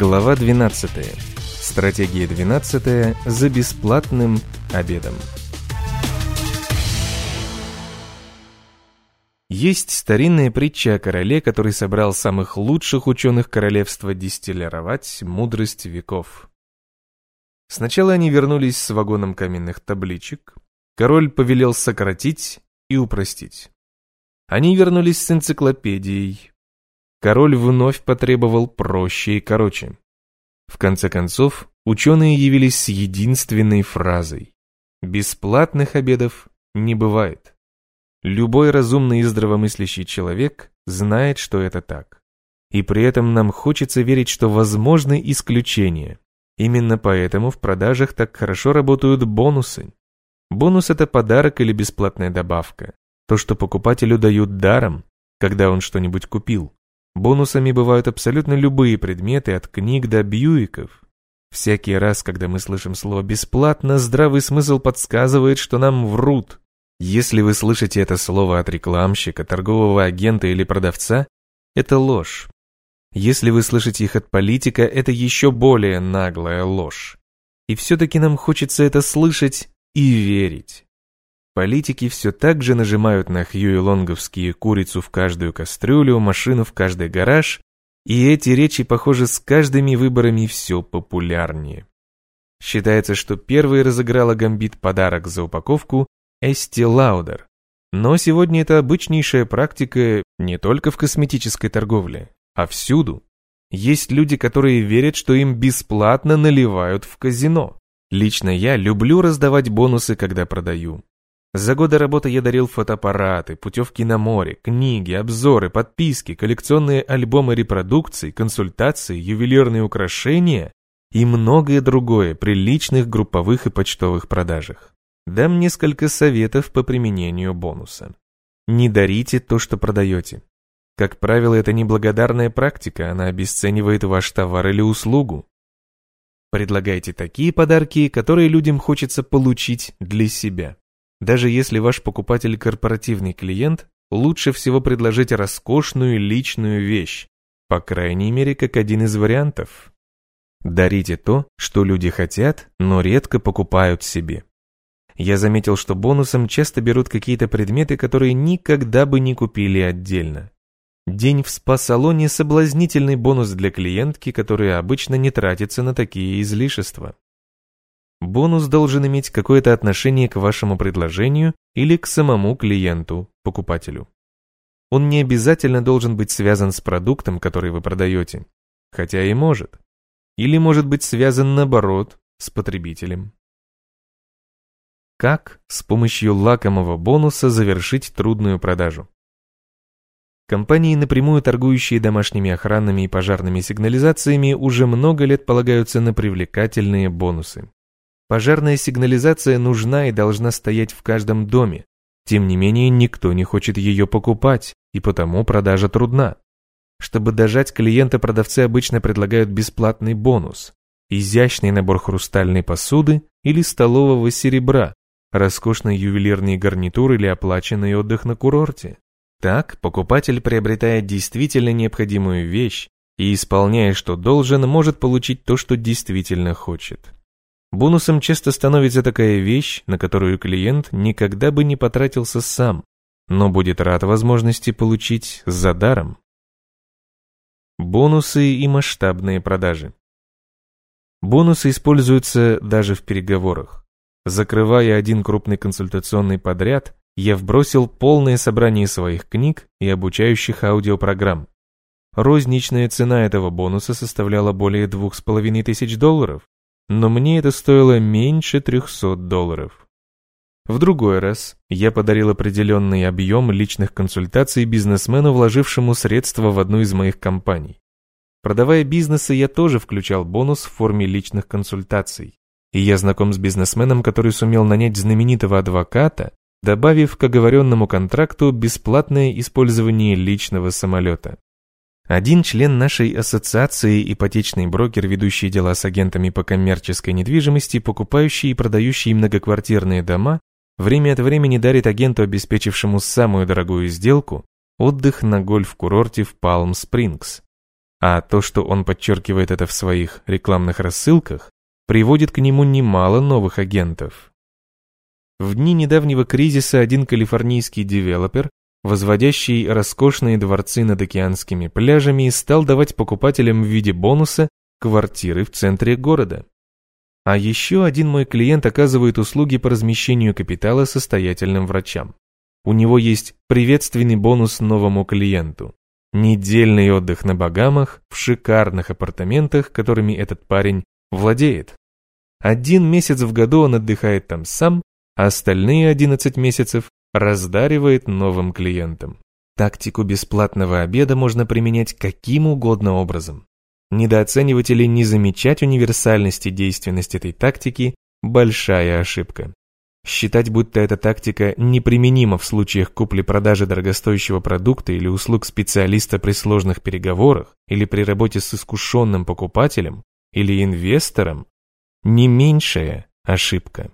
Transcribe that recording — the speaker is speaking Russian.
Глава 12. Стратегия 12 за бесплатным обедом. Есть старинная притча о короле, который собрал самых лучших ученых королевства дистиллировать мудрость веков. Сначала они вернулись с вагоном каменных табличек. Король повелел сократить и упростить. Они вернулись с энциклопедией. Король вновь потребовал проще и короче. В конце концов, ученые явились с единственной фразой. Бесплатных обедов не бывает. Любой разумный и здравомыслящий человек знает, что это так. И при этом нам хочется верить, что возможны исключения. Именно поэтому в продажах так хорошо работают бонусы. Бонус – это подарок или бесплатная добавка. То, что покупателю дают даром, когда он что-нибудь купил. Бонусами бывают абсолютно любые предметы, от книг до бьюиков. Всякий раз, когда мы слышим слово «бесплатно», здравый смысл подсказывает, что нам врут. Если вы слышите это слово от рекламщика, торгового агента или продавца, это ложь. Если вы слышите их от политика, это еще более наглая ложь. И все-таки нам хочется это слышать и верить. Политики все так же нажимают на хьюи-лонговские курицу в каждую кастрюлю, машину в каждый гараж, и эти речи, похоже, с каждыми выборами все популярнее. Считается, что первый разыграла гамбит подарок за упаковку Эсти Лаудер. Но сегодня это обычнейшая практика не только в косметической торговле, а всюду. Есть люди, которые верят, что им бесплатно наливают в казино. Лично я люблю раздавать бонусы, когда продаю. За годы работы я дарил фотоаппараты, путевки на море, книги, обзоры, подписки, коллекционные альбомы репродукций, консультации, ювелирные украшения и многое другое при личных групповых и почтовых продажах. Дам несколько советов по применению бонуса. Не дарите то, что продаете. Как правило, это неблагодарная практика, она обесценивает ваш товар или услугу. Предлагайте такие подарки, которые людям хочется получить для себя. Даже если ваш покупатель корпоративный клиент, лучше всего предложить роскошную личную вещь, по крайней мере, как один из вариантов. Дарите то, что люди хотят, но редко покупают себе. Я заметил, что бонусом часто берут какие-то предметы, которые никогда бы не купили отдельно. День в спа-салоне – соблазнительный бонус для клиентки, которая обычно не тратится на такие излишества. Бонус должен иметь какое-то отношение к вашему предложению или к самому клиенту, покупателю. Он не обязательно должен быть связан с продуктом, который вы продаете, хотя и может. Или может быть связан наоборот, с потребителем. Как с помощью лакомого бонуса завершить трудную продажу? Компании, напрямую торгующие домашними охранными и пожарными сигнализациями, уже много лет полагаются на привлекательные бонусы. Пожарная сигнализация нужна и должна стоять в каждом доме. Тем не менее, никто не хочет ее покупать, и потому продажа трудна. Чтобы дожать клиента, продавцы обычно предлагают бесплатный бонус. Изящный набор хрустальной посуды или столового серебра, роскошный ювелирный гарнитур или оплаченный отдых на курорте. Так, покупатель приобретает действительно необходимую вещь и, исполняя, что должен, может получить то, что действительно хочет. Бонусом часто становится такая вещь, на которую клиент никогда бы не потратился сам, но будет рад возможности получить за даром. Бонусы и масштабные продажи. Бонусы используются даже в переговорах. Закрывая один крупный консультационный подряд, я вбросил полное собрание своих книг и обучающих аудиопрограмм. Розничная цена этого бонуса составляла более двух с половиной тысяч долларов, но мне это стоило меньше 300 долларов. В другой раз я подарил определенный объем личных консультаций бизнесмену, вложившему средства в одну из моих компаний. Продавая бизнесы, я тоже включал бонус в форме личных консультаций. И я знаком с бизнесменом, который сумел нанять знаменитого адвоката, добавив к оговоренному контракту бесплатное использование личного самолета. Один член нашей ассоциации, ипотечный брокер, ведущий дела с агентами по коммерческой недвижимости, покупающий и продающий многоквартирные дома, время от времени дарит агенту, обеспечившему самую дорогую сделку, отдых на гольф-курорте в Палм-Спрингс. А то, что он подчеркивает это в своих рекламных рассылках, приводит к нему немало новых агентов. В дни недавнего кризиса один калифорнийский девелопер, возводящий роскошные дворцы над океанскими пляжами, стал давать покупателям в виде бонуса квартиры в центре города. А еще один мой клиент оказывает услуги по размещению капитала состоятельным врачам. У него есть приветственный бонус новому клиенту. Недельный отдых на Багамах в шикарных апартаментах, которыми этот парень владеет. Один месяц в году он отдыхает там сам, а остальные 11 месяцев раздаривает новым клиентам. Тактику бесплатного обеда можно применять каким угодно образом. Недооценивать или не замечать универсальности действенности этой тактики – большая ошибка. Считать, будто эта тактика неприменима в случаях купли-продажи дорогостоящего продукта или услуг специалиста при сложных переговорах или при работе с искушенным покупателем или инвестором – не меньшая ошибка.